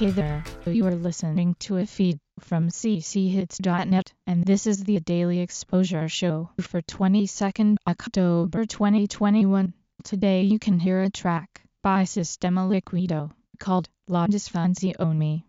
Hey there, you are listening to a feed from cchits.net, and this is the Daily Exposure Show for 22nd October 2021. Today you can hear a track by Sistema Liquido called La Disfunzione.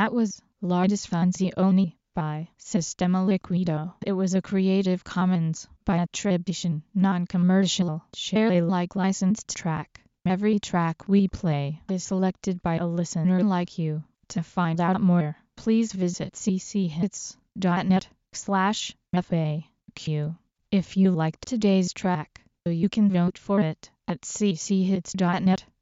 That was La Disfunzione by Sistema Liquido. It was a Creative Commons by attribution, non-commercial, share Alike licensed track. Every track we play is selected by a listener like you. To find out more, please visit cchits.net slash FAQ. If you liked today's track, you can vote for it at cchits.net